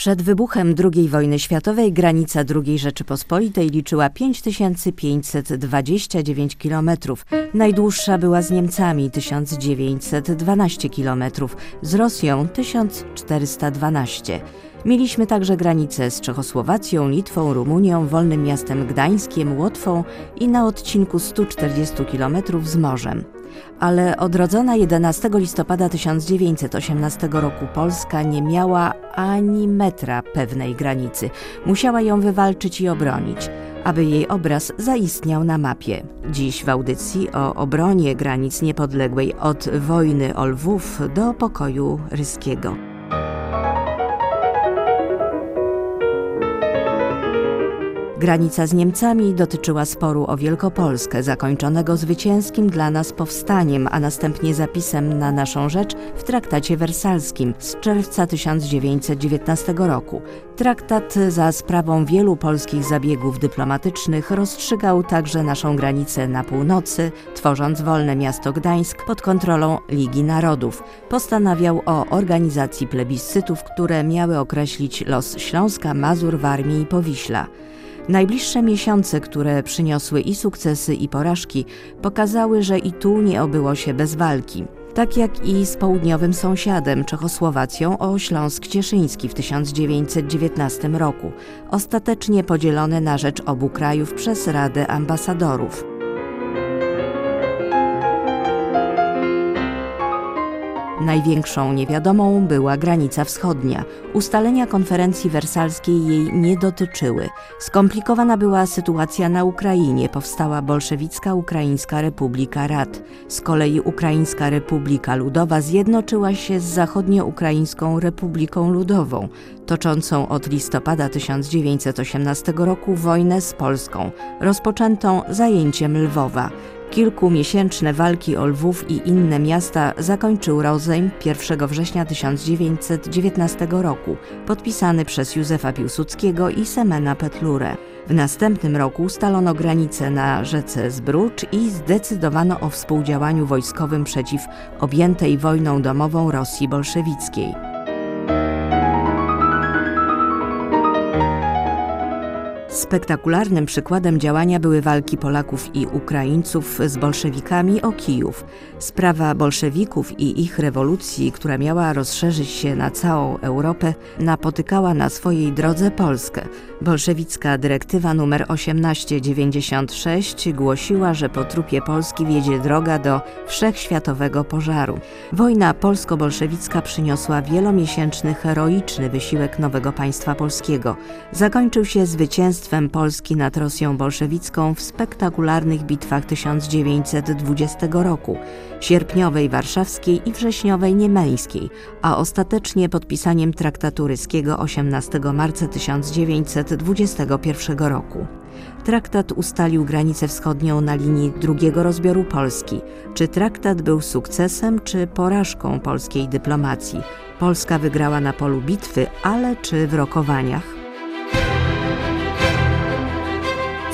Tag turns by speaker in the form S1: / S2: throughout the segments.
S1: Przed wybuchem II wojny światowej granica II Rzeczypospolitej liczyła 5529 km. Najdłuższa była z Niemcami 1912 km, z Rosją 1412 Mieliśmy także granice z Czechosłowacją, Litwą, Rumunią, Wolnym Miastem Gdańskiem, Łotwą i na odcinku 140 km z morzem ale odrodzona 11 listopada 1918 roku Polska nie miała ani metra pewnej granicy. Musiała ją wywalczyć i obronić, aby jej obraz zaistniał na mapie. Dziś w audycji o obronie granic niepodległej od wojny o Lwów do pokoju ryskiego. Granica z Niemcami dotyczyła sporu o Wielkopolskę, zakończonego zwycięskim dla nas powstaniem, a następnie zapisem na naszą rzecz w traktacie wersalskim z czerwca 1919 roku. Traktat za sprawą wielu polskich zabiegów dyplomatycznych rozstrzygał także naszą granicę na północy, tworząc wolne miasto Gdańsk pod kontrolą Ligi Narodów. Postanawiał o organizacji plebiscytów, które miały określić los Śląska, Mazur, Warmii i Powiśla. Najbliższe miesiące, które przyniosły i sukcesy, i porażki, pokazały, że i tu nie obyło się bez walki. Tak jak i z południowym sąsiadem Czechosłowacją o Śląsk Cieszyński w 1919 roku, ostatecznie podzielone na rzecz obu krajów przez Radę Ambasadorów. Największą niewiadomą była granica wschodnia. Ustalenia konferencji wersalskiej jej nie dotyczyły. Skomplikowana była sytuacja na Ukrainie. Powstała bolszewicka Ukraińska Republika Rad. Z kolei Ukraińska Republika Ludowa zjednoczyła się z Zachodnioukraińską Republiką Ludową, toczącą od listopada 1918 roku wojnę z Polską, rozpoczętą zajęciem Lwowa. Kilkumiesięczne walki o Lwów i inne miasta zakończył rozejm 1 września 1919 roku, podpisany przez Józefa Piłsudskiego i Semena Petlurę. W następnym roku ustalono granice na rzece Zbrucz i zdecydowano o współdziałaniu wojskowym przeciw objętej wojną domową Rosji bolszewickiej. Spektakularnym przykładem działania były walki Polaków i Ukraińców z bolszewikami o Kijów. Sprawa bolszewików i ich rewolucji, która miała rozszerzyć się na całą Europę, napotykała na swojej drodze Polskę. Bolszewicka dyrektywa nr 1896 głosiła, że po trupie Polski wiedzie droga do wszechświatowego pożaru. Wojna polsko-bolszewicka przyniosła wielomiesięczny heroiczny wysiłek nowego państwa polskiego. Zakończył się zwycięstwem Polski nad Rosją bolszewicką w spektakularnych bitwach 1920 roku, sierpniowej warszawskiej i wrześniowej niemeńskiej, a ostatecznie podpisaniem traktatu ryskiego 18 marca 1920 1921 roku. Traktat ustalił granicę wschodnią na linii drugiego rozbioru Polski. Czy traktat był sukcesem, czy porażką polskiej dyplomacji? Polska wygrała na polu bitwy, ale czy w rokowaniach?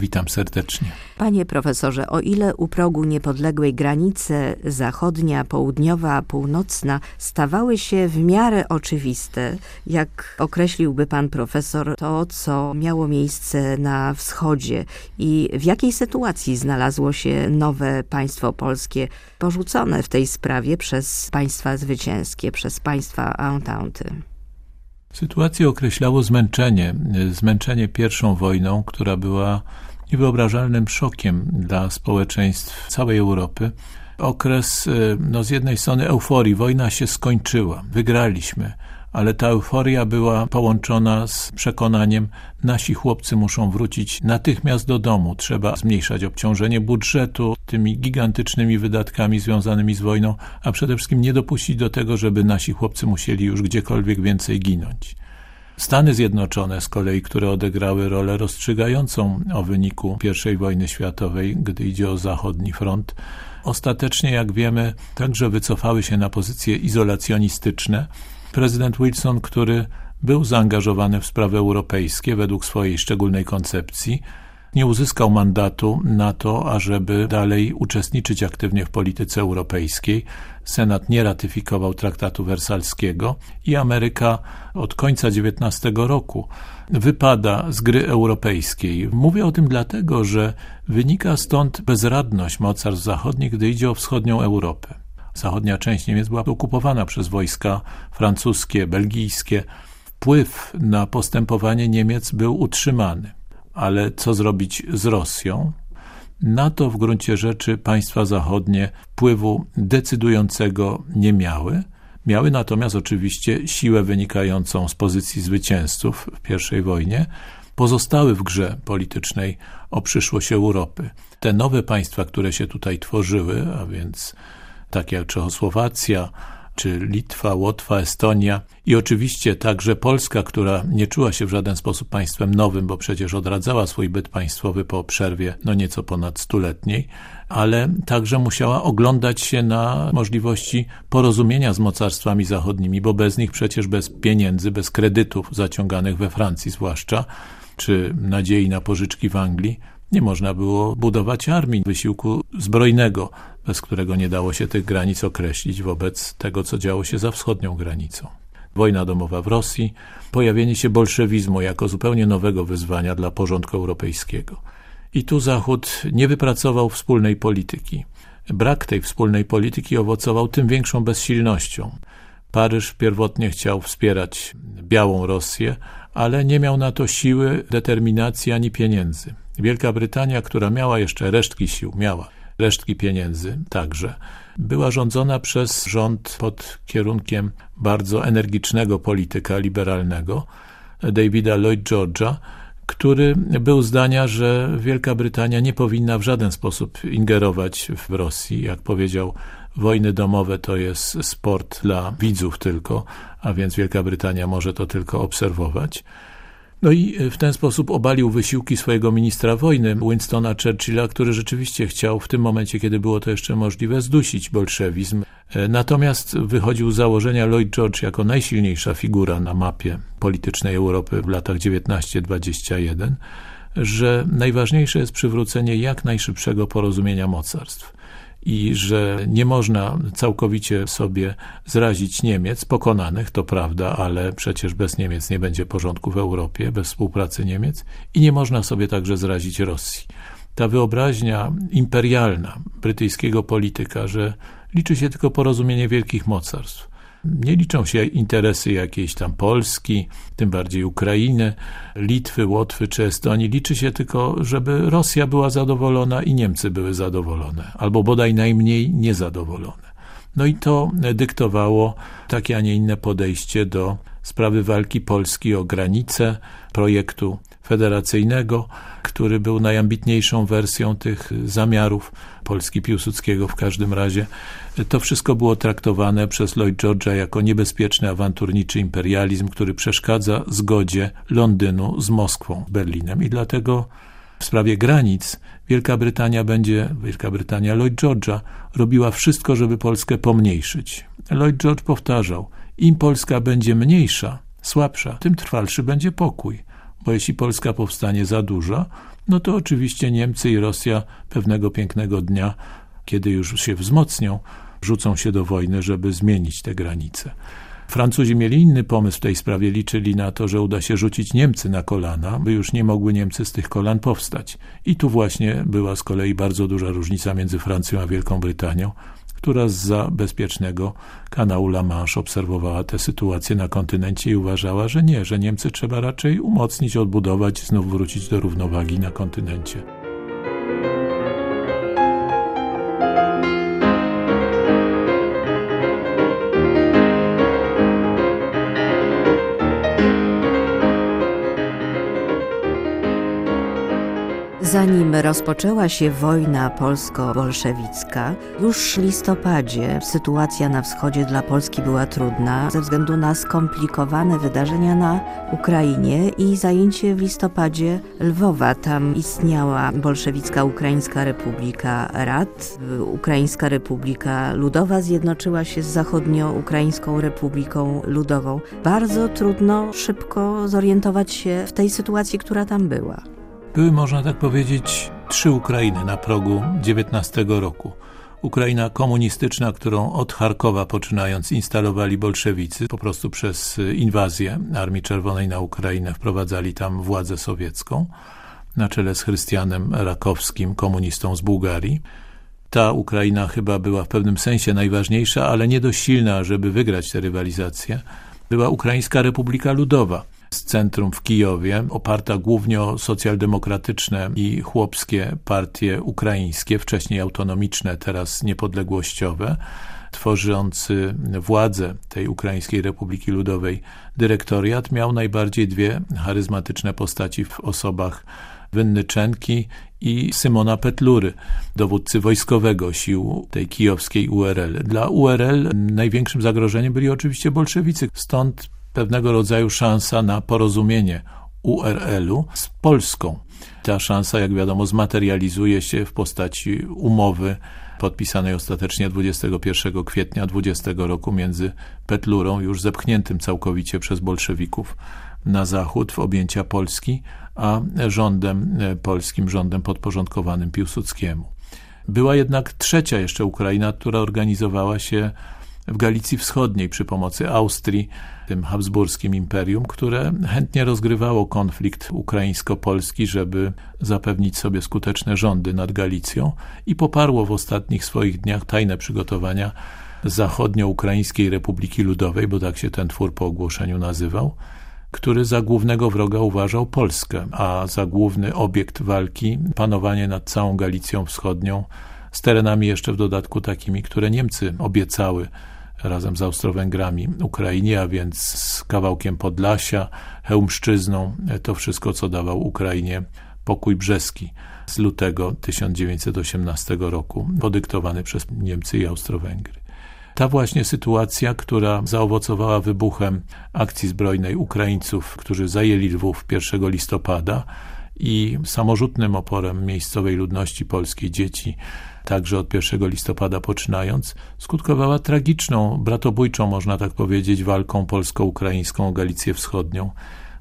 S2: Witam serdecznie.
S1: Panie profesorze, o ile u progu niepodległej granice zachodnia, południowa, północna stawały się w miarę oczywiste, jak określiłby pan profesor to, co miało miejsce na wschodzie i w jakiej sytuacji znalazło się nowe państwo polskie porzucone w tej sprawie przez państwa zwycięskie, przez państwa Entente?
S2: Sytuację określało zmęczenie. Zmęczenie pierwszą wojną, która była niewyobrażalnym szokiem dla społeczeństw całej Europy. Okres, y, no z jednej strony euforii, wojna się skończyła, wygraliśmy, ale ta euforia była połączona z przekonaniem, nasi chłopcy muszą wrócić natychmiast do domu, trzeba zmniejszać obciążenie budżetu tymi gigantycznymi wydatkami związanymi z wojną, a przede wszystkim nie dopuścić do tego, żeby nasi chłopcy musieli już gdziekolwiek więcej ginąć. Stany Zjednoczone z kolei, które odegrały rolę rozstrzygającą o wyniku I wojny światowej, gdy idzie o zachodni front, ostatecznie, jak wiemy, także wycofały się na pozycje izolacjonistyczne. Prezydent Wilson, który był zaangażowany w sprawy europejskie według swojej szczególnej koncepcji, nie uzyskał mandatu na to, ażeby dalej uczestniczyć aktywnie w polityce europejskiej. Senat nie ratyfikował traktatu wersalskiego i Ameryka od końca XIX roku wypada z gry europejskiej. Mówię o tym dlatego, że wynika stąd bezradność mocarstw zachodnich, gdy idzie o wschodnią Europę. Zachodnia część Niemiec była okupowana przez wojska francuskie, belgijskie. Wpływ na postępowanie Niemiec był utrzymany ale co zrobić z Rosją? Na to w gruncie rzeczy państwa zachodnie wpływu decydującego nie miały. Miały natomiast oczywiście siłę wynikającą z pozycji zwycięzców w I wojnie, pozostały w grze politycznej o przyszłość Europy. Te nowe państwa, które się tutaj tworzyły, a więc takie jak Czechosłowacja, czy Litwa, Łotwa, Estonia i oczywiście także Polska, która nie czuła się w żaden sposób państwem nowym, bo przecież odradzała swój byt państwowy po przerwie no nieco ponad stuletniej, ale także musiała oglądać się na możliwości porozumienia z mocarstwami zachodnimi, bo bez nich przecież bez pieniędzy, bez kredytów zaciąganych we Francji zwłaszcza, czy nadziei na pożyczki w Anglii, nie można było budować armii, wysiłku zbrojnego, bez którego nie dało się tych granic określić wobec tego, co działo się za wschodnią granicą. Wojna domowa w Rosji, pojawienie się bolszewizmu jako zupełnie nowego wyzwania dla porządku europejskiego. I tu Zachód nie wypracował wspólnej polityki. Brak tej wspólnej polityki owocował tym większą bezsilnością. Paryż pierwotnie chciał wspierać białą Rosję, ale nie miał na to siły, determinacji ani pieniędzy. Wielka Brytania, która miała jeszcze resztki sił, miała resztki pieniędzy także, była rządzona przez rząd pod kierunkiem bardzo energicznego polityka liberalnego, Davida Lloyd George'a, który był zdania, że Wielka Brytania nie powinna w żaden sposób ingerować w Rosji. Jak powiedział, wojny domowe to jest sport dla widzów tylko, a więc Wielka Brytania może to tylko obserwować. No i w ten sposób obalił wysiłki swojego ministra wojny, Winstona Churchilla, który rzeczywiście chciał w tym momencie, kiedy było to jeszcze możliwe, zdusić bolszewizm. E, natomiast wychodził z założenia Lloyd George jako najsilniejsza figura na mapie politycznej Europy w latach 19-21, że najważniejsze jest przywrócenie jak najszybszego porozumienia mocarstw i że nie można całkowicie sobie zrazić Niemiec, pokonanych, to prawda, ale przecież bez Niemiec nie będzie porządku w Europie, bez współpracy Niemiec i nie można sobie także zrazić Rosji. Ta wyobraźnia imperialna brytyjskiego polityka, że liczy się tylko porozumienie wielkich mocarstw, nie liczą się interesy jakiejś tam Polski, tym bardziej Ukrainy, Litwy, Łotwy czy Estonii. Liczy się tylko, żeby Rosja była zadowolona i Niemcy były zadowolone, albo bodaj najmniej niezadowolone. No i to dyktowało takie, a nie inne podejście do sprawy walki Polski o granice, projektu federacyjnego, który był najambitniejszą wersją tych zamiarów Polski Piłsudskiego w każdym razie. To wszystko było traktowane przez Lloyd George'a jako niebezpieczny awanturniczy imperializm, który przeszkadza zgodzie Londynu z Moskwą, Berlinem i dlatego w sprawie granic Wielka Brytania będzie, Wielka Brytania Lloyd George'a robiła wszystko, żeby Polskę pomniejszyć. Lloyd George powtarzał, im Polska będzie mniejsza, słabsza, tym trwalszy będzie pokój bo jeśli Polska powstanie za duża, no to oczywiście Niemcy i Rosja pewnego pięknego dnia, kiedy już się wzmocnią, rzucą się do wojny, żeby zmienić te granice. Francuzi mieli inny pomysł w tej sprawie, liczyli na to, że uda się rzucić Niemcy na kolana, by już nie mogły Niemcy z tych kolan powstać. I tu właśnie była z kolei bardzo duża różnica między Francją a Wielką Brytanią, która za bezpiecznego kanału La Manche obserwowała tę sytuację na kontynencie i uważała, że nie, że Niemcy trzeba raczej umocnić, odbudować, znów wrócić do równowagi na kontynencie.
S1: Zanim rozpoczęła się wojna polsko-bolszewicka, już w listopadzie sytuacja na wschodzie dla Polski była trudna ze względu na skomplikowane wydarzenia na Ukrainie i zajęcie w listopadzie Lwowa. Tam istniała bolszewicka Ukraińska Republika Rad. Ukraińska Republika Ludowa zjednoczyła się z Zachodnio-Ukraińską Republiką Ludową. Bardzo trudno szybko zorientować się w tej sytuacji, która tam była.
S2: Były, można tak powiedzieć, trzy Ukrainy na progu XIX roku. Ukraina komunistyczna, którą od Charkowa poczynając instalowali bolszewicy, po prostu przez inwazję Armii Czerwonej na Ukrainę wprowadzali tam władzę sowiecką na czele z Chrystianem Rakowskim, komunistą z Bułgarii. Ta Ukraina chyba była w pewnym sensie najważniejsza, ale nie dość silna, żeby wygrać tę rywalizację. Była Ukraińska Republika Ludowa, z centrum w Kijowie, oparta głównie o socjaldemokratyczne i chłopskie partie ukraińskie, wcześniej autonomiczne, teraz niepodległościowe, tworzący władzę tej Ukraińskiej Republiki Ludowej dyrektoriat, miał najbardziej dwie charyzmatyczne postaci w osobach Wynnyczenki i Symona Petlury, dowódcy wojskowego sił tej kijowskiej URL. Dla URL największym zagrożeniem byli oczywiście bolszewicy, stąd pewnego rodzaju szansa na porozumienie URL-u z Polską. Ta szansa, jak wiadomo, zmaterializuje się w postaci umowy podpisanej ostatecznie 21 kwietnia 20 roku między Petlurą, już zepchniętym całkowicie przez bolszewików na zachód w objęcia Polski, a rządem e, polskim, rządem podporządkowanym Piłsudskiemu. Była jednak trzecia jeszcze Ukraina, która organizowała się w Galicji Wschodniej przy pomocy Austrii, tym habsburskim imperium, które chętnie rozgrywało konflikt ukraińsko-polski, żeby zapewnić sobie skuteczne rządy nad Galicją i poparło w ostatnich swoich dniach tajne przygotowania Zachodnio-Ukraińskiej Republiki Ludowej, bo tak się ten twór po ogłoszeniu nazywał, który za głównego wroga uważał Polskę, a za główny obiekt walki panowanie nad całą Galicją Wschodnią, z terenami jeszcze w dodatku takimi, które Niemcy obiecały razem z Austro-Węgrami Ukrainie, a więc z kawałkiem Podlasia, Hełmszczyzną, to wszystko, co dawał Ukrainie pokój brzeski z lutego 1918 roku, podyktowany przez Niemcy i Austro-Węgry. Ta właśnie sytuacja, która zaowocowała wybuchem akcji zbrojnej Ukraińców, którzy zajęli Lwów 1 listopada i samorzutnym oporem miejscowej ludności polskiej, dzieci, także od 1 listopada poczynając, skutkowała tragiczną, bratobójczą, można tak powiedzieć, walką polsko-ukraińską o Galicję Wschodnią.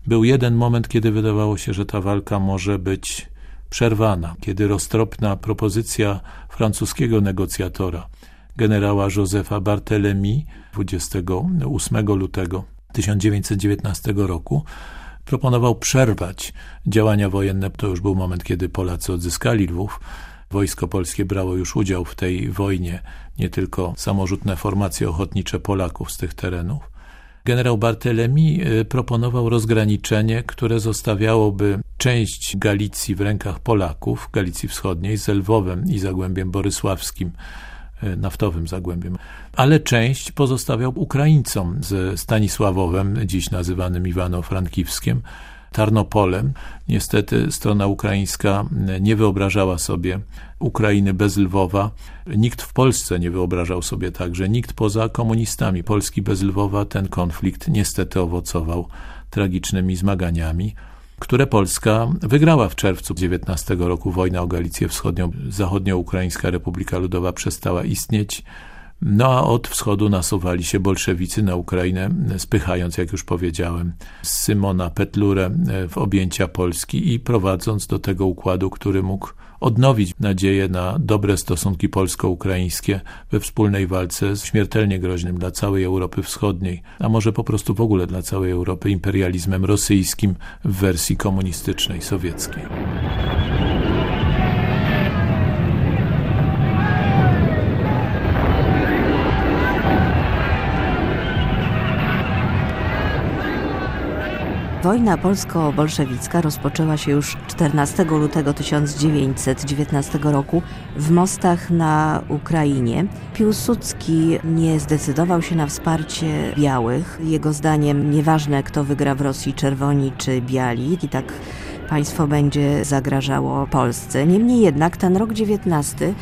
S2: Był jeden moment, kiedy wydawało się, że ta walka może być przerwana, kiedy roztropna propozycja francuskiego negocjatora, generała Józefa Barthélemy 28 lutego 1919 roku proponował przerwać działania wojenne. To już był moment, kiedy Polacy odzyskali Lwów, Wojsko polskie brało już udział w tej wojnie, nie tylko samorzutne formacje ochotnicze Polaków z tych terenów. Generał Bartelemi y, proponował rozgraniczenie, które zostawiałoby część Galicji w rękach Polaków, Galicji Wschodniej, z Lwowem i Zagłębiem Borysławskim, y, naftowym Zagłębiem, ale część pozostawiał Ukraińcom z Stanisławowem, dziś nazywanym Iwano-Frankiwskiem, Tarnopolem. Niestety strona ukraińska nie wyobrażała sobie Ukrainy bez Lwowa. Nikt w Polsce nie wyobrażał sobie także, nikt poza komunistami. Polski bez Lwowa ten konflikt niestety owocował tragicznymi zmaganiami które Polska wygrała w czerwcu 19 roku. Wojna o Galicję Wschodnią, Zachodnio-Ukraińska Republika Ludowa przestała istnieć. No a od wschodu nasuwali się bolszewicy na Ukrainę, spychając, jak już powiedziałem, Symona Petlurę e, w objęcia Polski i prowadząc do tego układu, który mógł odnowić nadzieję na dobre stosunki polsko-ukraińskie we wspólnej walce z śmiertelnie groźnym dla całej Europy Wschodniej, a może po prostu w ogóle dla całej Europy imperializmem rosyjskim w wersji komunistycznej, sowieckiej.
S1: Wojna polsko-bolszewicka rozpoczęła się już 14 lutego 1919 roku w mostach na Ukrainie. Piłsudski nie zdecydował się na wsparcie białych. Jego zdaniem nieważne kto wygra w Rosji, czerwoni czy biali. I tak państwo będzie zagrażało Polsce. Niemniej jednak ten rok 19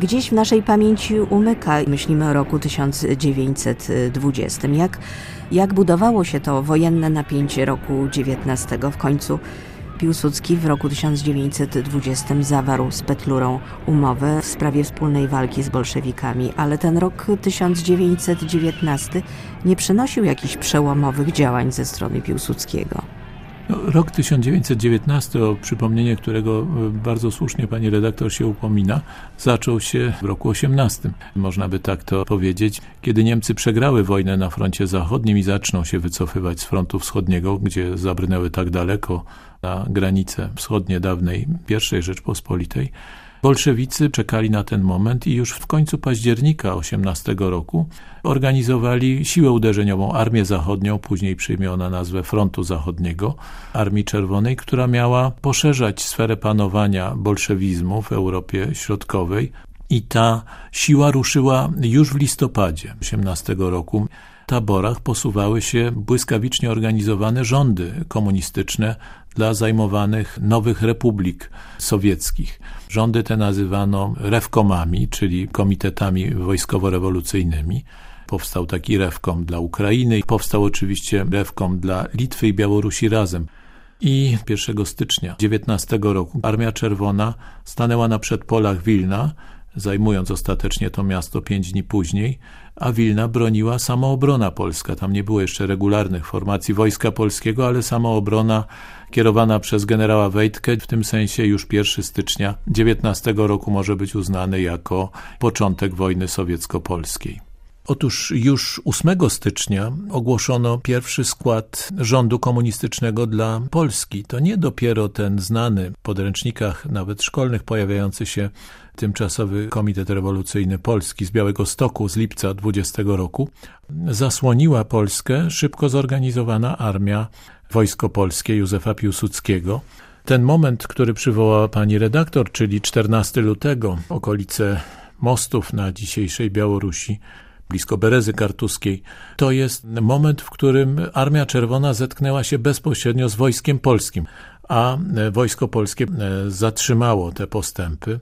S1: gdzieś w naszej pamięci umyka. Myślimy o roku 1920. Jak, jak budowało się to wojenne napięcie roku 19 w końcu? Piłsudski w roku 1920 zawarł z Petlurą umowę w sprawie wspólnej walki z bolszewikami, ale ten rok 1919 nie przynosił jakichś przełomowych działań ze strony Piłsudskiego.
S2: Rok 1919, o przypomnienie którego e, bardzo słusznie pani redaktor się upomina, zaczął się w roku 18. Można by tak to powiedzieć, kiedy Niemcy przegrały wojnę na froncie zachodnim i zaczną się wycofywać z frontu wschodniego, gdzie zabrnęły tak daleko na granice wschodnie dawnej I Rzeczpospolitej. Bolszewicy czekali na ten moment i już w końcu października 18 roku organizowali siłę uderzeniową Armię Zachodnią, później przyjmiona nazwę Frontu Zachodniego, Armii Czerwonej, która miała poszerzać sferę panowania bolszewizmu w Europie Środkowej. I ta siła ruszyła już w listopadzie 18 roku taborach posuwały się błyskawicznie organizowane rządy komunistyczne dla zajmowanych nowych republik sowieckich. Rządy te nazywano rewkomami, czyli komitetami wojskowo-rewolucyjnymi. Powstał taki rewkom dla Ukrainy, powstał oczywiście rewkom dla Litwy i Białorusi razem. I 1 stycznia 19 roku Armia Czerwona stanęła na przedpolach Wilna, zajmując ostatecznie to miasto pięć dni później, a Wilna broniła samoobrona polska. Tam nie było jeszcze regularnych formacji Wojska Polskiego, ale samoobrona kierowana przez generała Wejtkę, w tym sensie już 1 stycznia 19 roku może być uznany jako początek wojny sowiecko-polskiej. Otóż już 8 stycznia ogłoszono pierwszy skład rządu komunistycznego dla Polski. To nie dopiero ten znany w podręcznikach, nawet szkolnych, pojawiający się tymczasowy Komitet Rewolucyjny Polski z Białego Stoku z lipca 20 roku, zasłoniła Polskę szybko zorganizowana armia Wojsko Polskie Józefa Piłsudskiego. Ten moment, który przywołała pani redaktor, czyli 14 lutego, okolice mostów na dzisiejszej Białorusi, blisko Berezy Kartuskiej. To jest moment, w którym Armia Czerwona zetknęła się bezpośrednio z Wojskiem Polskim, a Wojsko Polskie e, zatrzymało te postępy.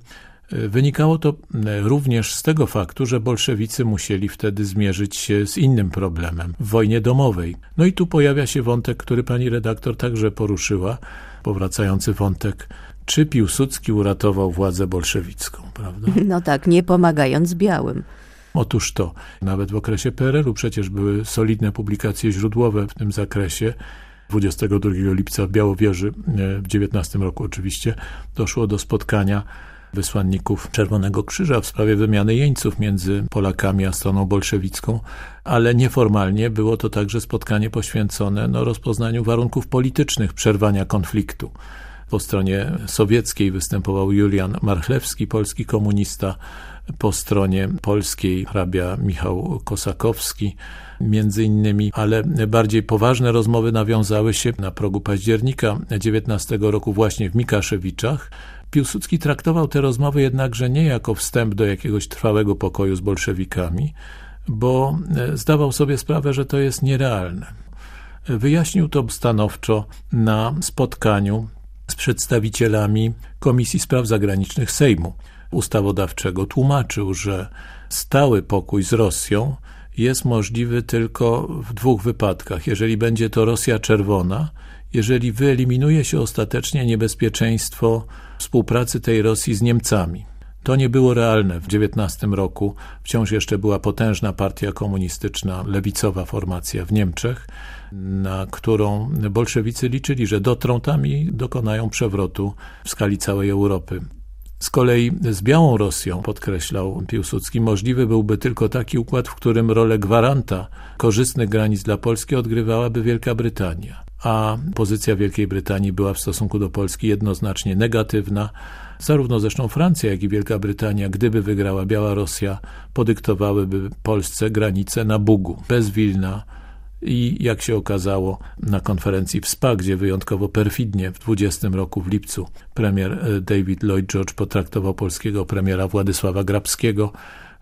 S2: E, wynikało to e, również z tego faktu, że bolszewicy musieli wtedy zmierzyć się z innym problemem w wojnie domowej. No i tu pojawia się wątek, który pani redaktor także poruszyła, powracający wątek czy Piłsudski uratował władzę bolszewicką, prawda?
S1: No tak, nie pomagając białym.
S2: Otóż to, nawet w okresie PRL-u przecież były solidne publikacje źródłowe w tym zakresie. 22 lipca w Białowieży e, w 19 roku oczywiście doszło do spotkania wysłanników Czerwonego Krzyża w sprawie wymiany jeńców między Polakami a stroną bolszewicką, ale nieformalnie było to także spotkanie poświęcone no, rozpoznaniu warunków politycznych przerwania konfliktu. Po stronie sowieckiej występował Julian Marchlewski, polski komunista, po stronie polskiej hrabia Michał Kosakowski między innymi, ale bardziej poważne rozmowy nawiązały się na progu października 19 roku właśnie w Mikaszewiczach. Piłsudski traktował te rozmowy jednakże nie jako wstęp do jakiegoś trwałego pokoju z bolszewikami, bo zdawał sobie sprawę, że to jest nierealne. Wyjaśnił to stanowczo na spotkaniu z przedstawicielami Komisji Spraw Zagranicznych Sejmu ustawodawczego tłumaczył, że stały pokój z Rosją jest możliwy tylko w dwóch wypadkach. Jeżeli będzie to Rosja czerwona, jeżeli wyeliminuje się ostatecznie niebezpieczeństwo współpracy tej Rosji z Niemcami. To nie było realne. W XIX roku wciąż jeszcze była potężna partia komunistyczna, lewicowa formacja w Niemczech, na którą bolszewicy liczyli, że dotrą tam i dokonają przewrotu w skali całej Europy. Z kolei z Białą Rosją, podkreślał Piłsudski, możliwy byłby tylko taki układ, w którym rolę gwaranta korzystnych granic dla Polski odgrywałaby Wielka Brytania. A pozycja Wielkiej Brytanii była w stosunku do Polski jednoznacznie negatywna. Zarówno zresztą Francja, jak i Wielka Brytania, gdyby wygrała Biała Rosja, podyktowałyby Polsce granice na Bugu, bez Wilna, i jak się okazało na konferencji w SPA, gdzie wyjątkowo perfidnie w 20 roku w lipcu premier e, David Lloyd George potraktował polskiego premiera Władysława Grabskiego,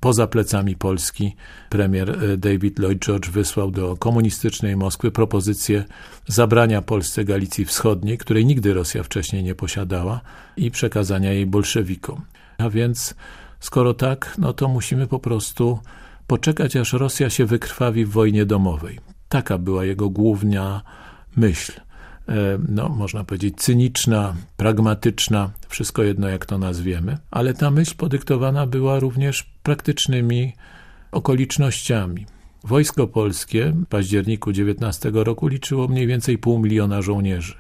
S2: poza plecami Polski premier e, David Lloyd George wysłał do komunistycznej Moskwy propozycję zabrania Polsce Galicji Wschodniej, której nigdy Rosja wcześniej nie posiadała i przekazania jej bolszewikom. A więc skoro tak, no to musimy po prostu poczekać, aż Rosja się wykrwawi w wojnie domowej. Taka była jego główna myśl. E, no, można powiedzieć, cyniczna, pragmatyczna, wszystko jedno jak to nazwiemy, ale ta myśl podyktowana była również praktycznymi okolicznościami. Wojsko polskie w październiku 19 roku liczyło mniej więcej pół miliona żołnierzy.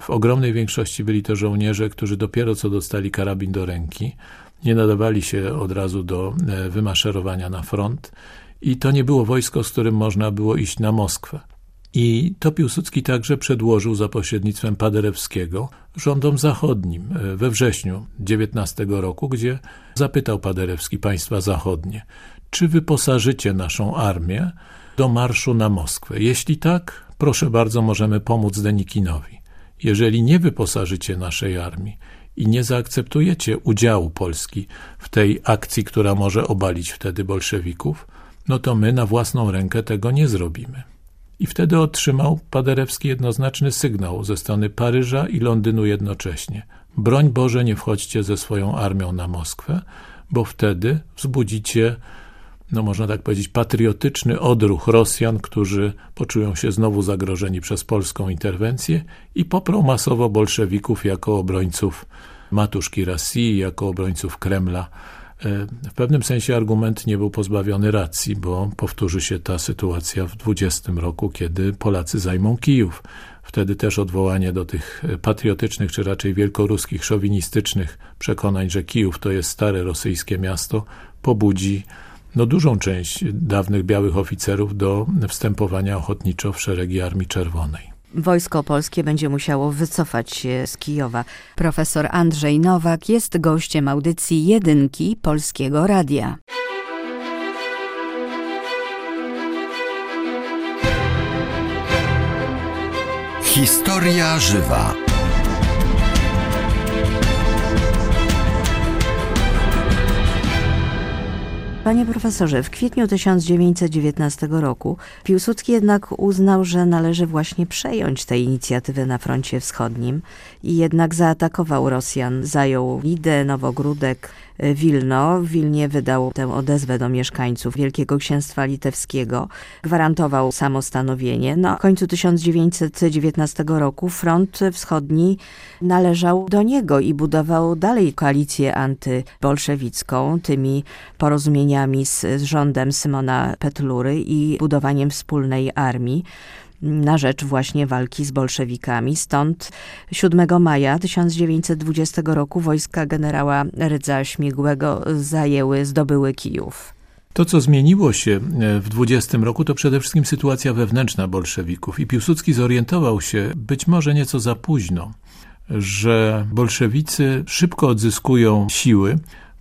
S2: W ogromnej większości byli to żołnierze, którzy dopiero co dostali karabin do ręki, nie nadawali się od razu do e, wymaszerowania na front i to nie było wojsko, z którym można było iść na Moskwę. I to Piłsudski także przedłożył za pośrednictwem Paderewskiego rządom zachodnim e, we wrześniu 19 roku, gdzie zapytał Paderewski państwa zachodnie, czy wyposażycie naszą armię do marszu na Moskwę? Jeśli tak, proszę bardzo, możemy pomóc Denikinowi. Jeżeli nie wyposażycie naszej armii i nie zaakceptujecie udziału Polski w tej akcji, która może obalić wtedy bolszewików, no to my na własną rękę tego nie zrobimy. I wtedy otrzymał Paderewski jednoznaczny sygnał ze strony Paryża i Londynu jednocześnie. Broń Boże, nie wchodźcie ze swoją armią na Moskwę, bo wtedy wzbudzicie, no można tak powiedzieć, patriotyczny odruch Rosjan, którzy poczują się znowu zagrożeni przez polską interwencję i poprą masowo bolszewików jako obrońców Matuszki Rosji, jako obrońców Kremla w pewnym sensie argument nie był pozbawiony racji, bo powtórzy się ta sytuacja w 20 roku, kiedy Polacy zajmą Kijów. Wtedy też odwołanie do tych patriotycznych, czy raczej wielkoruskich, szowinistycznych przekonań, że Kijów to jest stare rosyjskie miasto, pobudzi no, dużą część dawnych białych oficerów do wstępowania ochotniczo w szeregi Armii Czerwonej.
S1: Wojsko polskie będzie musiało wycofać się z Kijowa. Profesor Andrzej Nowak jest gościem audycji Jedynki Polskiego Radia.
S3: Historia żywa.
S1: Panie profesorze, w kwietniu 1919 roku Piłsudski jednak uznał, że należy właśnie przejąć tę inicjatywę na froncie wschodnim i jednak zaatakował Rosjan, zajął Lidę, Nowogródek, Wilno. W Wilnie wydał tę odezwę do mieszkańców Wielkiego Księstwa Litewskiego. Gwarantował samostanowienie. No, w końcu 1919 roku front wschodni należał do niego i budował dalej koalicję antybolszewicką tymi porozumieniami z, z rządem Symona Petlury i budowaniem wspólnej armii na rzecz właśnie walki z bolszewikami. Stąd 7 maja 1920 roku wojska generała Rydza Śmigłego zajęły, zdobyły Kijów.
S2: To, co zmieniło się e, w 20 roku, to przede wszystkim sytuacja wewnętrzna bolszewików. I Piłsudski zorientował się, być może nieco za późno, że bolszewicy szybko odzyskują siły,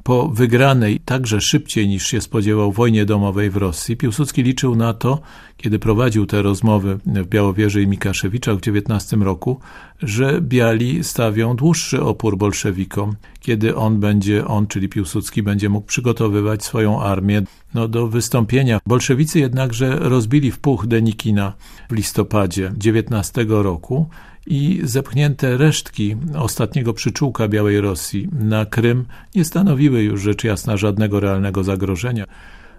S2: po wygranej także szybciej niż się spodziewał wojnie domowej w Rosji, Piłsudski liczył na to, kiedy prowadził te rozmowy w Białowieży i Mikaszewiczach w 19 roku, że biali stawią dłuższy opór bolszewikom, kiedy on będzie, on czyli Piłsudski, będzie mógł przygotowywać swoją armię no, do wystąpienia. Bolszewicy jednakże rozbili w puch Denikina w listopadzie 19 roku i zepchnięte resztki ostatniego przyczółka Białej Rosji na Krym nie stanowiły już rzecz jasna żadnego realnego zagrożenia.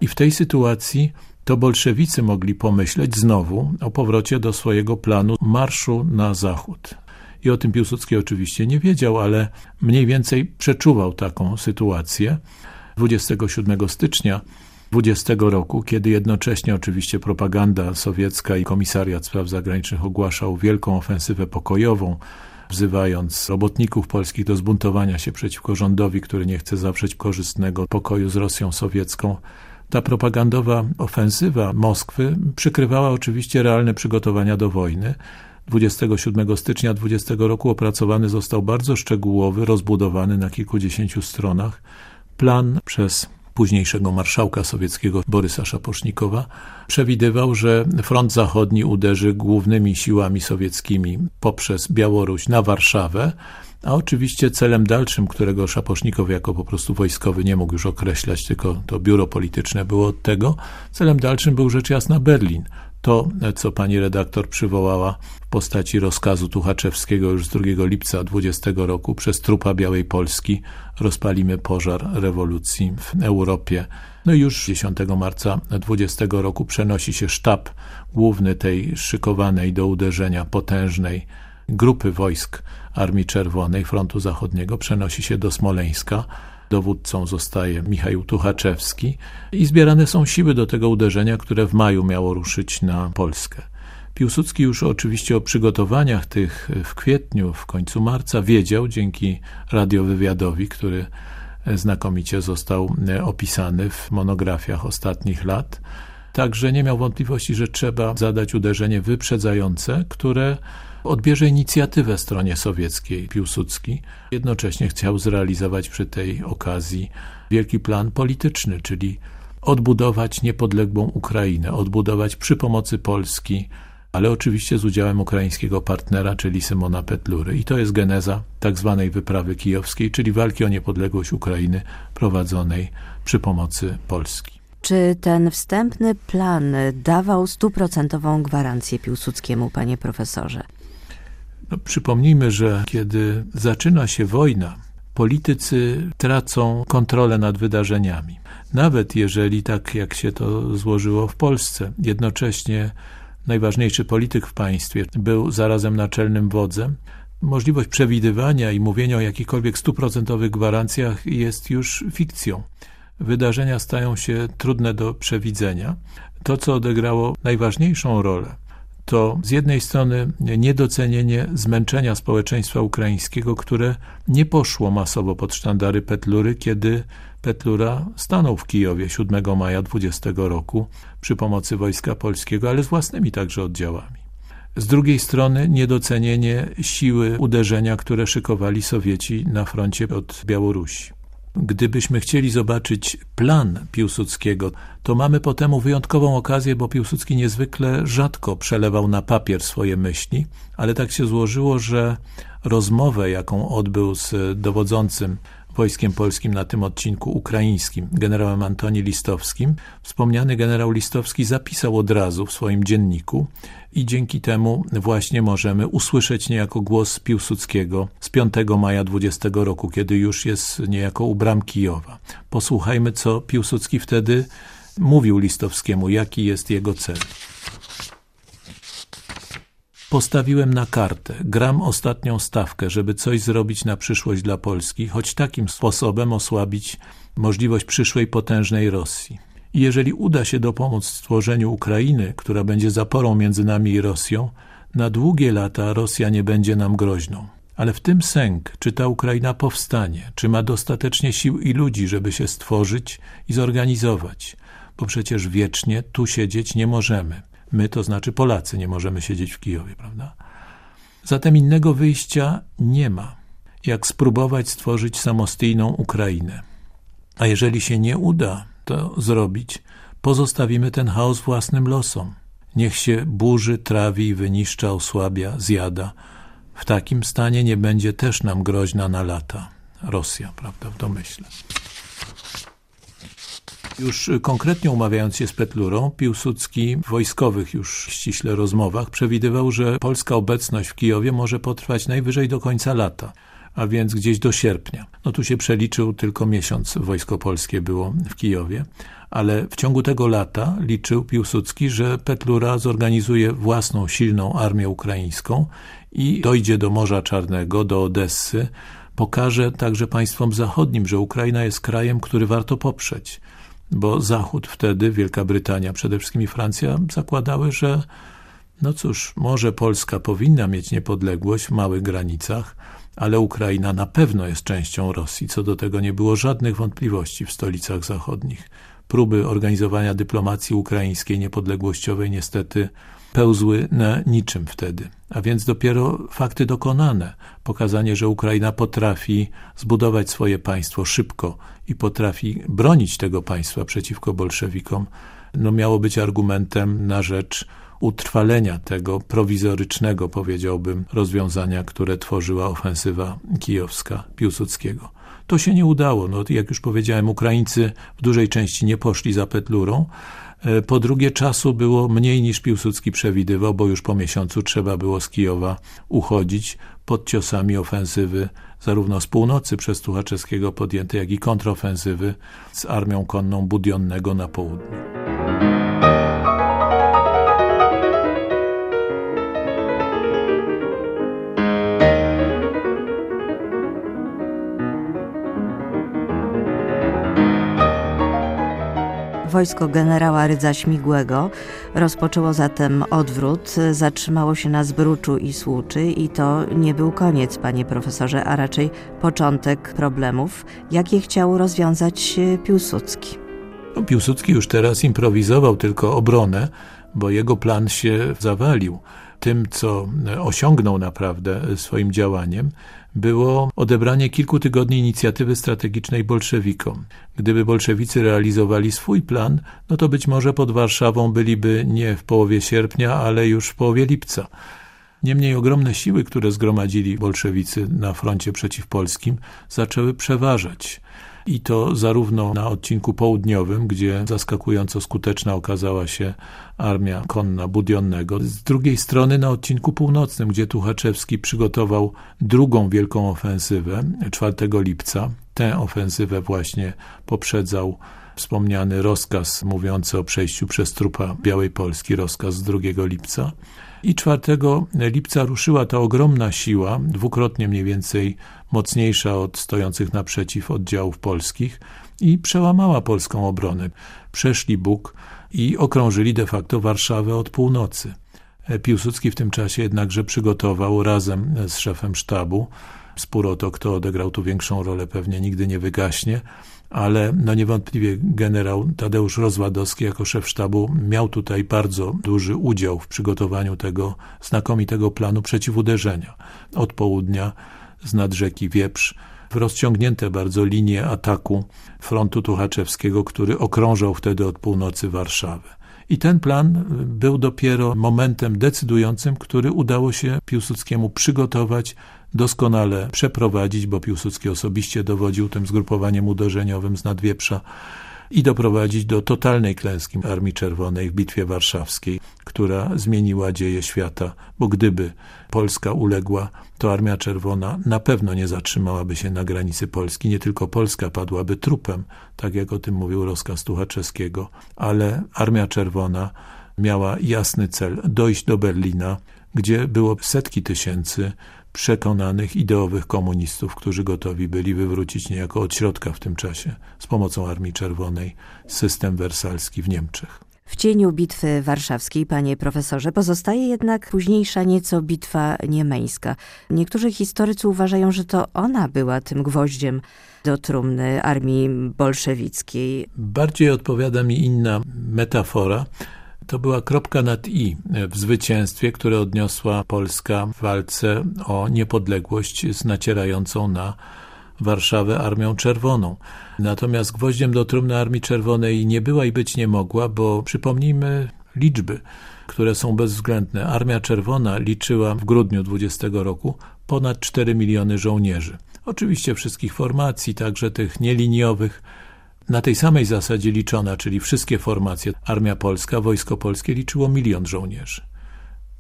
S2: I w tej sytuacji to bolszewicy mogli pomyśleć znowu o powrocie do swojego planu marszu na zachód. I o tym Piłsudski oczywiście nie wiedział, ale mniej więcej przeczuwał taką sytuację. 27 stycznia 20 roku, kiedy jednocześnie oczywiście propaganda sowiecka i Komisariat Spraw Zagranicznych ogłaszał wielką ofensywę pokojową, wzywając robotników polskich do zbuntowania się przeciwko rządowi, który nie chce zawrzeć korzystnego pokoju z Rosją sowiecką. Ta propagandowa ofensywa Moskwy przykrywała oczywiście realne przygotowania do wojny. 27 stycznia 20 roku opracowany został bardzo szczegółowy, rozbudowany na kilkudziesięciu stronach plan przez późniejszego marszałka sowieckiego Borysa Szapocznikowa, przewidywał, że front zachodni uderzy głównymi siłami sowieckimi poprzez Białoruś na Warszawę, A oczywiście celem dalszym, którego Szaposznikow jako po prostu wojskowy nie mógł już określać, tylko to biuro polityczne było od tego, celem dalszym był rzecz jasna Berlin. To, co pani redaktor przywołała w postaci rozkazu Tuchaczewskiego już z 2 lipca 20 roku przez trupa Białej Polski rozpalimy pożar rewolucji w Europie. No i już 10 marca 20 roku przenosi się sztab główny tej szykowanej do uderzenia potężnej grupy wojsk Armii Czerwonej Frontu Zachodniego przenosi się do Smoleńska. Dowódcą zostaje Michał Tuchaczewski i zbierane są siły do tego uderzenia, które w maju miało ruszyć na Polskę. Piłsudski już oczywiście o przygotowaniach tych w kwietniu, w końcu marca wiedział dzięki radiowywiadowi, który znakomicie został opisany w monografiach ostatnich lat. Także nie miał wątpliwości, że trzeba zadać uderzenie wyprzedzające, które odbierze inicjatywę stronie sowieckiej Piłsudski. Jednocześnie chciał zrealizować przy tej okazji wielki plan polityczny, czyli odbudować niepodległą Ukrainę, odbudować przy pomocy Polski, ale oczywiście z udziałem ukraińskiego partnera, czyli Symona Petlury. I to jest geneza tak zwanej wyprawy kijowskiej, czyli walki o niepodległość Ukrainy prowadzonej przy pomocy Polski.
S1: Czy ten wstępny plan dawał stuprocentową gwarancję Piłsudskiemu, panie profesorze?
S2: No, przypomnijmy, że kiedy zaczyna się wojna, politycy tracą kontrolę nad wydarzeniami. Nawet jeżeli, tak jak się to złożyło w Polsce, jednocześnie najważniejszy polityk w państwie był zarazem naczelnym wodzem, możliwość przewidywania i mówienia o jakichkolwiek stuprocentowych gwarancjach jest już fikcją. Wydarzenia stają się trudne do przewidzenia. To, co odegrało najważniejszą rolę to z jednej strony niedocenienie zmęczenia społeczeństwa ukraińskiego, które nie poszło masowo pod sztandary Petlury, kiedy Petlura stanął w Kijowie 7 maja 20 roku przy pomocy Wojska Polskiego, ale z własnymi także oddziałami. Z drugiej strony niedocenienie siły uderzenia, które szykowali Sowieci na froncie od Białorusi. Gdybyśmy chcieli zobaczyć plan Piłsudskiego, to mamy po temu wyjątkową okazję, bo Piłsudski niezwykle rzadko przelewał na papier swoje myśli, ale tak się złożyło, że rozmowę, jaką odbył z dowodzącym Wojskiem Polskim na tym odcinku ukraińskim, generałem Antoni Listowskim, wspomniany generał Listowski zapisał od razu w swoim dzienniku i dzięki temu właśnie możemy usłyszeć niejako głos Piłsudskiego z 5 maja 20 roku, kiedy już jest niejako u bram Kijowa. Posłuchajmy, co Piłsudski wtedy mówił Listowskiemu, jaki jest jego cel. Postawiłem na kartę, gram ostatnią stawkę, żeby coś zrobić na przyszłość dla Polski, choć takim sposobem osłabić możliwość przyszłej potężnej Rosji. I jeżeli uda się dopomóc stworzeniu Ukrainy, która będzie zaporą między nami i Rosją, na długie lata Rosja nie będzie nam groźną. Ale w tym sęk, czy ta Ukraina powstanie, czy ma dostatecznie sił i ludzi, żeby się stworzyć i zorganizować, bo przecież wiecznie tu siedzieć nie możemy. My, to znaczy Polacy, nie możemy siedzieć w Kijowie, prawda? Zatem innego wyjścia nie ma, jak spróbować stworzyć samostojną Ukrainę. A jeżeli się nie uda to zrobić, pozostawimy ten chaos własnym losom. Niech się burzy, trawi, wyniszcza, osłabia, zjada. W takim stanie nie będzie też nam groźna na lata. Rosja, prawda, w domyśle. Już konkretnie umawiając się z Petlurą, Piłsudski w wojskowych już ściśle rozmowach przewidywał, że polska obecność w Kijowie może potrwać najwyżej do końca lata a więc gdzieś do sierpnia. No tu się przeliczył, tylko miesiąc wojsko polskie było w Kijowie, ale w ciągu tego lata liczył Piłsudski, że Petlura zorganizuje własną silną armię ukraińską i dojdzie do Morza Czarnego, do Odessy, pokaże także państwom zachodnim, że Ukraina jest krajem, który warto poprzeć bo Zachód wtedy, Wielka Brytania, przede wszystkim i Francja, zakładały, że no cóż, może Polska powinna mieć niepodległość w małych granicach, ale Ukraina na pewno jest częścią Rosji. Co do tego nie było żadnych wątpliwości w stolicach zachodnich. Próby organizowania dyplomacji ukraińskiej niepodległościowej niestety pełzły na niczym wtedy. A więc dopiero fakty dokonane, pokazanie, że Ukraina potrafi zbudować swoje państwo szybko i potrafi bronić tego państwa przeciwko bolszewikom, no miało być argumentem na rzecz utrwalenia tego prowizorycznego, powiedziałbym, rozwiązania, które tworzyła ofensywa kijowska Piłsudskiego. To się nie udało. No, jak już powiedziałem, Ukraińcy w dużej części nie poszli za Petlurą. E, po drugie, czasu było mniej niż Piłsudski przewidywał, bo już po miesiącu trzeba było z Kijowa uchodzić pod ciosami ofensywy zarówno z północy przez Tuchaczewskiego podjętej, jak i kontrofensywy z armią konną Budionnego na południu.
S1: Wojsko generała Rydza Śmigłego rozpoczęło zatem odwrót, zatrzymało się na Zbruczu i Słuczy i to nie był koniec, panie profesorze, a raczej początek problemów, jakie chciał rozwiązać Piłsudski.
S2: No, Piłsudski już teraz improwizował tylko obronę, bo jego plan się zawalił. Tym, co osiągnął naprawdę swoim działaniem, było odebranie kilku tygodni inicjatywy strategicznej bolszewikom. Gdyby bolszewicy realizowali swój plan, no to być może pod Warszawą byliby nie w połowie sierpnia, ale już w połowie lipca. Niemniej ogromne siły, które zgromadzili bolszewicy na froncie przeciwpolskim, zaczęły przeważać i to zarówno na odcinku południowym, gdzie zaskakująco skuteczna okazała się armia konna Budionnego, z drugiej strony na odcinku północnym, gdzie Tuchaczewski przygotował drugą wielką ofensywę 4 lipca. Tę ofensywę właśnie poprzedzał wspomniany rozkaz mówiący o przejściu przez trupa Białej Polski, rozkaz z 2 lipca. I 4 lipca ruszyła ta ogromna siła, dwukrotnie mniej więcej mocniejsza od stojących naprzeciw oddziałów polskich i przełamała polską obronę. Przeszli Bóg i okrążyli de facto Warszawę od północy. Piłsudski w tym czasie jednakże przygotował razem z szefem sztabu, spór o to, kto odegrał tu większą rolę, pewnie nigdy nie wygaśnie, ale no niewątpliwie generał Tadeusz Rozładowski jako szef sztabu miał tutaj bardzo duży udział w przygotowaniu tego znakomitego planu przeciwuderzenia. Od południa z nad rzeki Wieprz w rozciągnięte bardzo linie ataku frontu Tuchaczewskiego, który okrążał wtedy od północy Warszawę. I ten plan był dopiero momentem decydującym, który udało się Piłsudskiemu przygotować, doskonale przeprowadzić, bo Piłsudski osobiście dowodził tym zgrupowaniem uderzeniowym z Nadwieprza i doprowadzić do totalnej klęski Armii Czerwonej w Bitwie Warszawskiej, która zmieniła dzieje świata, bo gdyby Polska uległa, to Armia Czerwona na pewno nie zatrzymałaby się na granicy Polski. Nie tylko Polska padłaby trupem, tak jak o tym mówił rozkaz Tuchaczewskiego, ale Armia Czerwona miała jasny cel dojść do Berlina, gdzie było setki tysięcy przekonanych, ideowych komunistów, którzy gotowi byli wywrócić niejako od środka w tym czasie z pomocą Armii Czerwonej system wersalski w Niemczech.
S1: W cieniu bitwy warszawskiej, panie profesorze, pozostaje jednak późniejsza nieco bitwa niemeńska. Niektórzy historycy uważają, że to ona była tym gwoździem do trumny armii bolszewickiej.
S2: Bardziej odpowiada mi inna metafora, to była kropka nad i w zwycięstwie, które odniosła Polska w walce o niepodległość z nacierającą na Warszawę Armią Czerwoną. Natomiast gwoździem do trumny Armii Czerwonej nie była i być nie mogła, bo przypomnijmy liczby, które są bezwzględne. Armia Czerwona liczyła w grudniu 20 roku ponad 4 miliony żołnierzy. Oczywiście wszystkich formacji, także tych nieliniowych, na tej samej zasadzie liczona, czyli wszystkie formacje, Armia Polska, Wojsko Polskie liczyło milion żołnierzy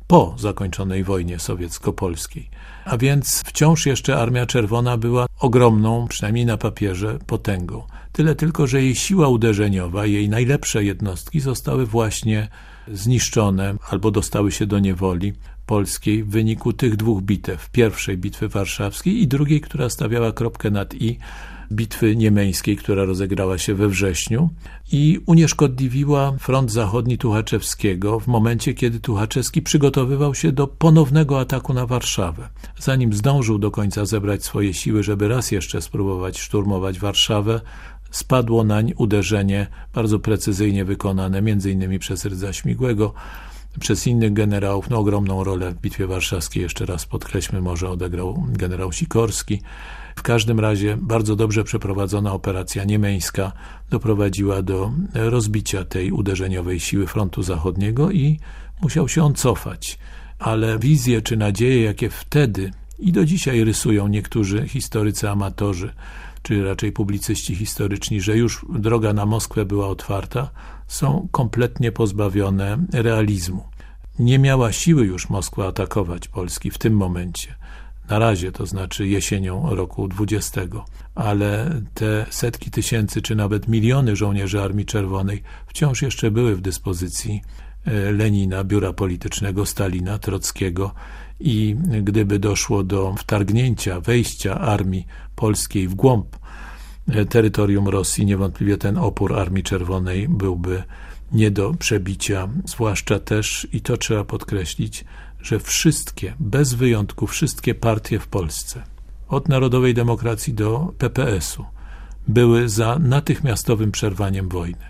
S2: po zakończonej wojnie sowiecko-polskiej. A więc wciąż jeszcze Armia Czerwona była ogromną, przynajmniej na papierze, potęgą. Tyle tylko, że jej siła uderzeniowa, jej najlepsze jednostki zostały właśnie zniszczone albo dostały się do niewoli polskiej w wyniku tych dwóch bitew. Pierwszej bitwy warszawskiej i drugiej, która stawiała kropkę nad i bitwy niemeńskiej, która rozegrała się we wrześniu i unieszkodliwiła front zachodni Tuchaczewskiego w momencie, kiedy Tuchaczewski przygotowywał się do ponownego ataku na Warszawę. Zanim zdążył do końca zebrać swoje siły, żeby raz jeszcze spróbować szturmować Warszawę, spadło nań uderzenie bardzo precyzyjnie wykonane, innymi przez Rydza Śmigłego, przez innych generałów. No, ogromną rolę w Bitwie Warszawskiej, jeszcze raz podkreślmy, może odegrał generał Sikorski. W każdym razie bardzo dobrze przeprowadzona operacja niemeńska doprowadziła do rozbicia tej uderzeniowej siły frontu zachodniego i musiał się on cofać. Ale wizje czy nadzieje, jakie wtedy i do dzisiaj rysują niektórzy historycy amatorzy, czy raczej publicyści historyczni, że już droga na Moskwę była otwarta, są kompletnie pozbawione realizmu. Nie miała siły już Moskwa atakować Polski w tym momencie. Na razie, to znaczy jesienią roku 20, ale te setki tysięcy, czy nawet miliony żołnierzy Armii Czerwonej wciąż jeszcze były w dyspozycji e, Lenina, biura politycznego, Stalina, Trockiego i gdyby doszło do wtargnięcia, wejścia armii polskiej w głąb terytorium Rosji, niewątpliwie ten opór Armii Czerwonej byłby nie do przebicia, zwłaszcza też, i to trzeba podkreślić, że wszystkie, bez wyjątku, wszystkie partie w Polsce, od Narodowej Demokracji do PPS-u, były za natychmiastowym przerwaniem wojny.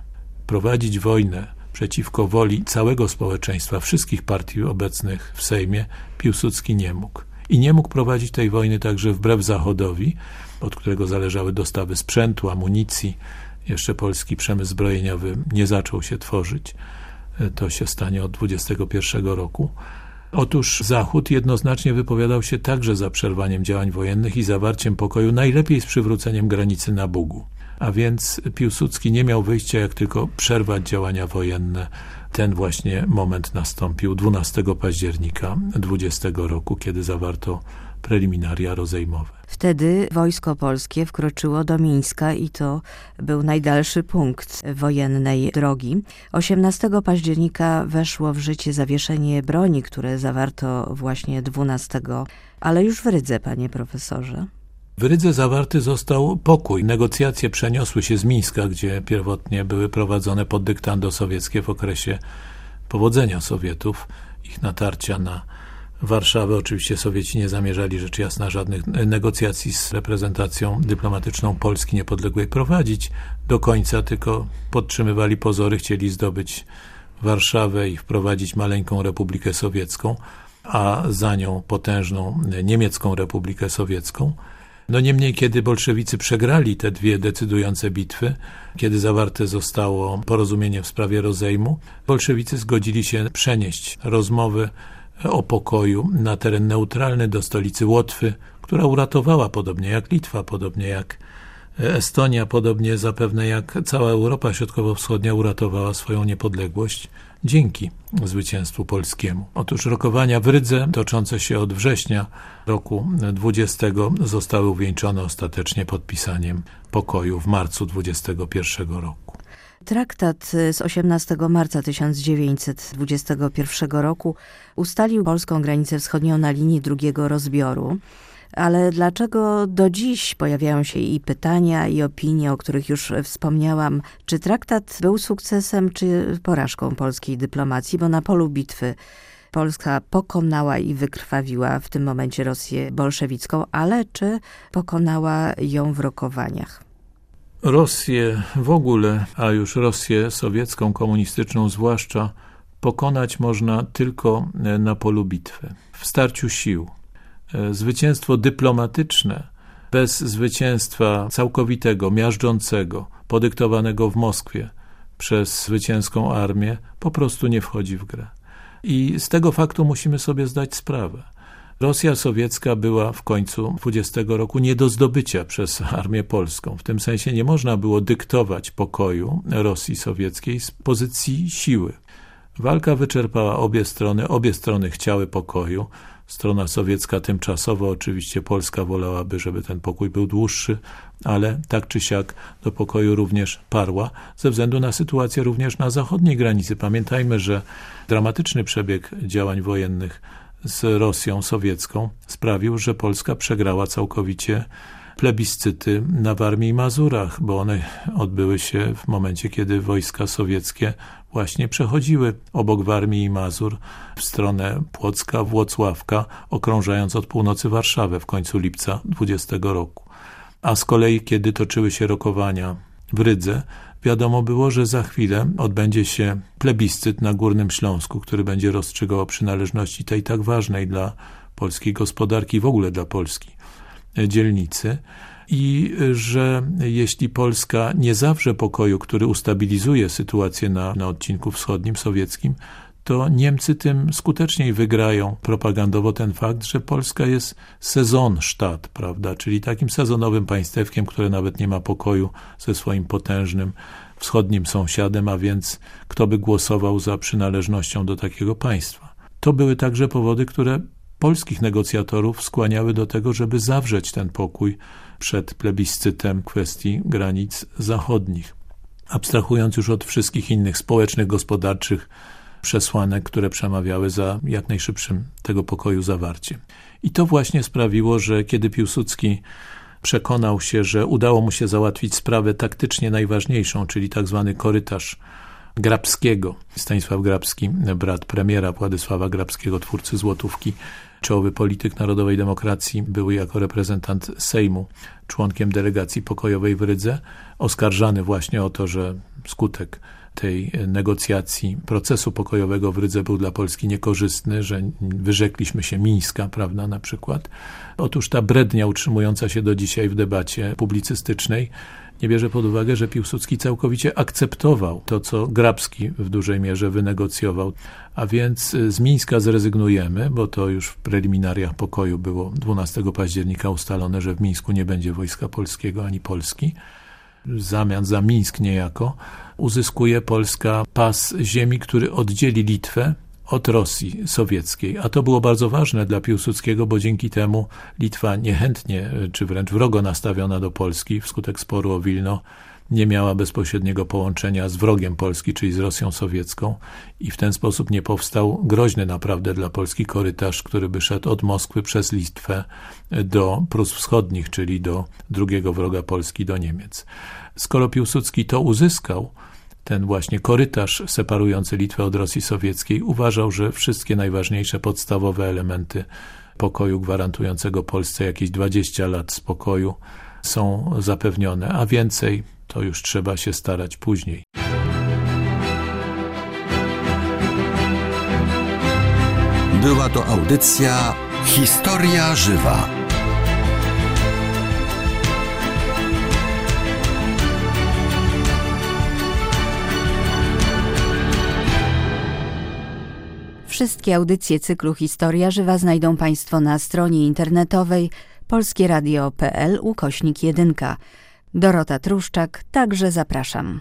S2: Prowadzić wojnę przeciwko woli całego społeczeństwa, wszystkich partii obecnych w Sejmie, Piłsudski nie mógł. I nie mógł prowadzić tej wojny także wbrew Zachodowi, od którego zależały dostawy sprzętu, amunicji. Jeszcze polski przemysł zbrojeniowy nie zaczął się tworzyć. To się stanie od 21 roku. Otóż Zachód jednoznacznie wypowiadał się także za przerwaniem działań wojennych i zawarciem pokoju, najlepiej z przywróceniem granicy na Bugu a więc Piłsudski nie miał wyjścia, jak tylko przerwać działania wojenne. Ten właśnie moment nastąpił 12 października 20 roku, kiedy zawarto preliminaria rozejmowe.
S1: Wtedy wojsko polskie wkroczyło do Mińska i to był najdalszy punkt wojennej drogi. 18 października weszło w życie zawieszenie broni, które zawarto właśnie 12, ale już w Rydze, panie profesorze.
S2: W Rydze zawarty został pokój. Negocjacje przeniosły się z Mińska, gdzie pierwotnie były prowadzone pod dyktando sowieckie w okresie powodzenia Sowietów, ich natarcia na Warszawę. Oczywiście Sowieci nie zamierzali rzecz jasna żadnych negocjacji z reprezentacją dyplomatyczną Polski niepodległej prowadzić do końca, tylko podtrzymywali pozory, chcieli zdobyć Warszawę i wprowadzić maleńką Republikę Sowiecką, a za nią potężną niemiecką Republikę Sowiecką. No niemniej, kiedy bolszewicy przegrali te dwie decydujące bitwy, kiedy zawarte zostało porozumienie w sprawie rozejmu, bolszewicy zgodzili się przenieść rozmowy o pokoju na teren neutralny do stolicy Łotwy, która uratowała, podobnie jak Litwa, podobnie jak Estonia, podobnie zapewne jak cała Europa Środkowo-Wschodnia uratowała swoją niepodległość dzięki zwycięstwu polskiemu. Otóż rokowania w Rydze, toczące się od września roku 20, zostały uwieńczone ostatecznie podpisaniem pokoju w marcu 21 roku.
S1: Traktat z 18 marca 1921 roku ustalił polską granicę wschodnią na linii drugiego rozbioru. Ale dlaczego do dziś pojawiają się i pytania, i opinie, o których już wspomniałam? Czy traktat był sukcesem, czy porażką polskiej dyplomacji? Bo na polu bitwy Polska pokonała i wykrwawiła w tym momencie Rosję bolszewicką, ale czy pokonała ją w rokowaniach?
S2: Rosję w ogóle, a już Rosję sowiecką, komunistyczną zwłaszcza, pokonać można tylko na polu bitwy, w starciu sił. E, zwycięstwo dyplomatyczne bez zwycięstwa całkowitego, miażdżącego, podyktowanego w Moskwie przez zwycięską armię, po prostu nie wchodzi w grę. I z tego faktu musimy sobie zdać sprawę. Rosja sowiecka była w końcu 20 roku nie do zdobycia przez armię polską. W tym sensie nie można było dyktować pokoju Rosji sowieckiej z pozycji siły. Walka wyczerpała obie strony, obie strony chciały pokoju. Strona sowiecka tymczasowo, oczywiście Polska wolałaby, żeby ten pokój był dłuższy, ale tak czy siak do pokoju również parła, ze względu na sytuację również na zachodniej granicy. Pamiętajmy, że dramatyczny przebieg działań wojennych z Rosją sowiecką sprawił, że Polska przegrała całkowicie plebiscyty na Warmii i Mazurach, bo one odbyły się w momencie, kiedy wojska sowieckie właśnie przechodziły obok Warmii i Mazur w stronę Płocka, Włocławka, okrążając od północy Warszawę w końcu lipca 20 roku. A z kolei, kiedy toczyły się rokowania w Rydze, wiadomo było, że za chwilę odbędzie się plebiscyt na Górnym Śląsku, który będzie rozstrzygał o przynależności tej tak ważnej dla polskiej gospodarki, w ogóle dla Polski dzielnicy i że jeśli Polska nie zawrze pokoju, który ustabilizuje sytuację na, na odcinku wschodnim sowieckim, to Niemcy tym skuteczniej wygrają propagandowo ten fakt, że Polska jest sezonsztat, prawda, czyli takim sezonowym państewkiem, które nawet nie ma pokoju ze swoim potężnym wschodnim sąsiadem, a więc kto by głosował za przynależnością do takiego państwa. To były także powody, które polskich negocjatorów skłaniały do tego, żeby zawrzeć ten pokój przed plebiscytem kwestii granic zachodnich. Abstrahując już od wszystkich innych społecznych, gospodarczych przesłanek, które przemawiały za jak najszybszym tego pokoju zawarciem. I to właśnie sprawiło, że kiedy Piłsudski przekonał się, że udało mu się załatwić sprawę taktycznie najważniejszą, czyli tak zwany korytarz Grabskiego. Stanisław Grabski, brat premiera Władysława Grabskiego, twórcy Złotówki, czołowy polityk Narodowej Demokracji, był jako reprezentant Sejmu członkiem delegacji pokojowej w Rydze, oskarżany właśnie o to, że skutek tej negocjacji procesu pokojowego w Rydze był dla Polski niekorzystny, że wyrzekliśmy się Mińska, prawda, na przykład. Otóż ta brednia utrzymująca się do dzisiaj w debacie publicystycznej nie bierze pod uwagę, że Piłsudski całkowicie akceptował to, co Grabski w dużej mierze wynegocjował. A więc z Mińska zrezygnujemy, bo to już w preliminariach pokoju było 12 października ustalone, że w Mińsku nie będzie wojska polskiego ani Polski. W zamian za Mińsk niejako uzyskuje Polska pas ziemi, który oddzieli Litwę od Rosji sowieckiej. A to było bardzo ważne dla Piłsudskiego, bo dzięki temu Litwa niechętnie, czy wręcz wrogo nastawiona do Polski wskutek sporu o Wilno, nie miała bezpośredniego połączenia z wrogiem Polski, czyli z Rosją sowiecką i w ten sposób nie powstał groźny naprawdę dla Polski korytarz, który by szedł od Moskwy przez Litwę do Prus Wschodnich, czyli do drugiego wroga Polski, do Niemiec. Skoro Piłsudski to uzyskał, ten właśnie korytarz separujący Litwę od Rosji Sowieckiej, uważał, że wszystkie najważniejsze podstawowe elementy pokoju gwarantującego Polsce jakieś 20 lat spokoju są zapewnione, a więcej to już trzeba się starać później.
S3: Była to audycja Historia Żywa.
S1: Wszystkie audycje cyklu Historia Żywa znajdą Państwo na stronie internetowej polskieradio.pl ukośnik 1. Dorota Truszczak, także zapraszam.